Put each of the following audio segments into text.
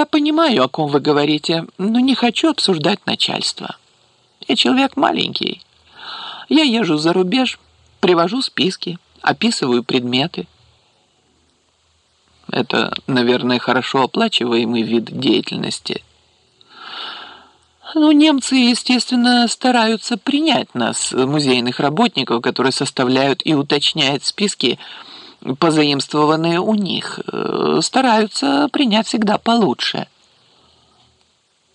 Я понимаю, о ком вы говорите, но не хочу обсуждать начальство. Я человек маленький. Я езжу за рубеж, привожу списки, описываю предметы. Это, наверное, хорошо оплачиваемый вид деятельности. Ну, немцы, естественно, стараются принять нас, музейных работников, которые составляют и уточняют списки, позаимствованные у них. Э, стараются принять всегда получше.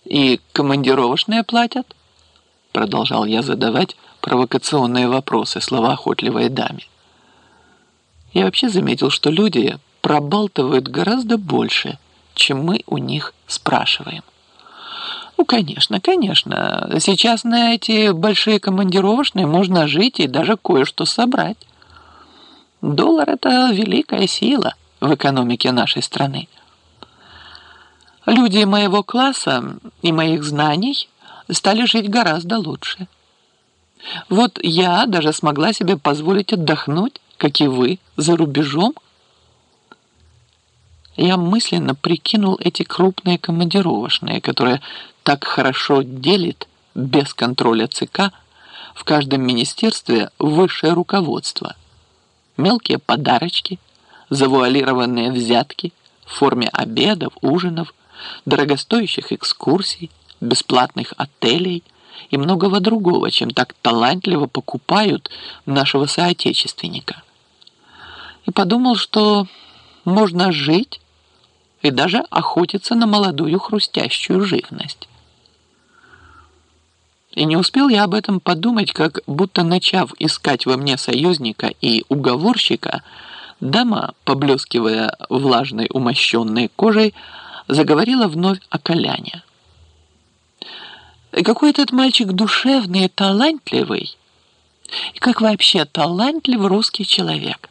И командировочные платят? Продолжал я задавать провокационные вопросы словоохотливой даме. Я вообще заметил, что люди пробалтывают гораздо больше, чем мы у них спрашиваем. Ну, конечно, конечно. Сейчас на эти большие командировочные можно жить и даже кое-что собрать. Доллар – это великая сила в экономике нашей страны. Люди моего класса и моих знаний стали жить гораздо лучше. Вот я даже смогла себе позволить отдохнуть, как и вы, за рубежом. Я мысленно прикинул эти крупные командировочные, которые так хорошо делит без контроля ЦК в каждом министерстве высшее руководство. Мелкие подарочки, завуалированные взятки в форме обедов, ужинов, дорогостоящих экскурсий, бесплатных отелей и многого другого, чем так талантливо покупают нашего соотечественника. И подумал, что можно жить и даже охотиться на молодую хрустящую живность. И не успел я об этом подумать, как будто начав искать во мне союзника и уговорщика, дама, поблескивая влажной умощенной кожей, заговорила вновь о Коляне. Какой этот мальчик душевный и талантливый, и как вообще талантлив русский человек.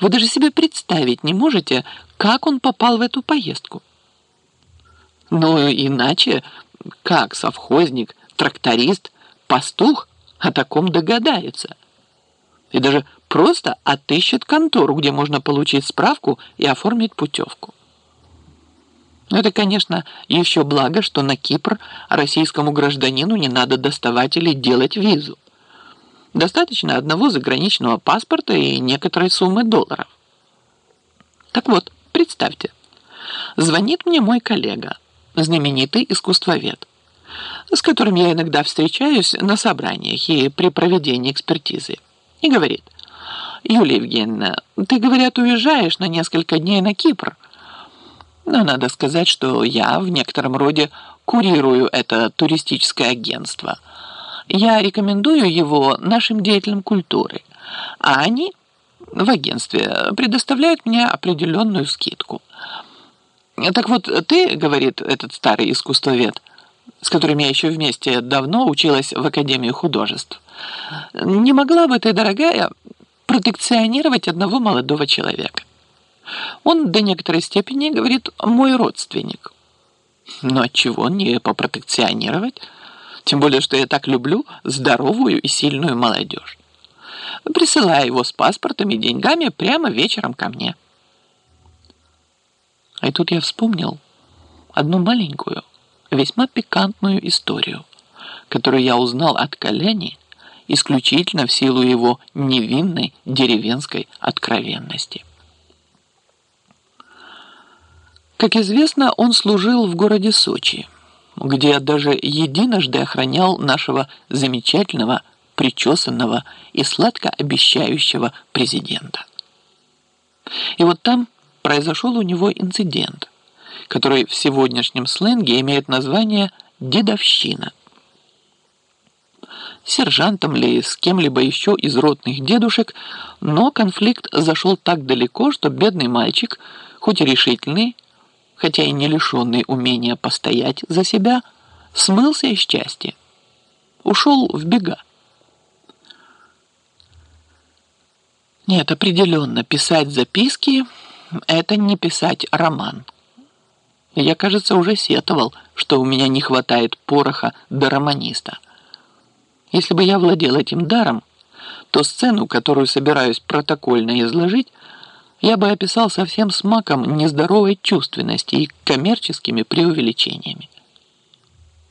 Вы даже себе представить не можете, как он попал в эту поездку. Но иначе, как совхозник тракторист, пастух о таком догадается. И даже просто отыщет контору, где можно получить справку и оформить путевку. Это, конечно, еще благо, что на Кипр российскому гражданину не надо доставать или делать визу. Достаточно одного заграничного паспорта и некоторой суммы долларов. Так вот, представьте, звонит мне мой коллега, знаменитый искусствовед с которым я иногда встречаюсь на собраниях и при проведении экспертизы, и говорит, «Юлия Евгеньевна, ты, говорят, уезжаешь на несколько дней на Кипр». Но надо сказать, что я в некотором роде курирую это туристическое агентство. Я рекомендую его нашим деятелям культуры, а они в агентстве предоставляют мне определенную скидку. Так вот, ты, говорит этот старый искусствовед, с которым я еще вместе давно училась в Академии художеств. Не могла бы ты, дорогая, протекционировать одного молодого человека? Он до некоторой степени, говорит, мой родственник. Но отчего не попротекционировать? Тем более, что я так люблю здоровую и сильную молодежь. Присылаю его с паспортом и деньгами прямо вечером ко мне. И тут я вспомнил одну маленькую, весьма пикантную историю, которую я узнал от Коляни исключительно в силу его невинной деревенской откровенности. Как известно, он служил в городе Сочи, где даже единожды охранял нашего замечательного, причесанного и сладко обещающего президента. И вот там произошел у него инцидент – который в сегодняшнем сленге имеет название «дедовщина». Сержантом ли, с кем-либо еще из родных дедушек, но конфликт зашел так далеко, что бедный мальчик, хоть и решительный, хотя и не лишенный умения постоять за себя, смылся из части, ушел в бега. Нет, определенно, писать записки – это не писать роман. Я, кажется, уже сетовал, что у меня не хватает пороха до романиста. Если бы я владел этим даром, то сцену, которую собираюсь протокольно изложить, я бы описал со всем смаком нездоровой чувственности и коммерческими преувеличениями.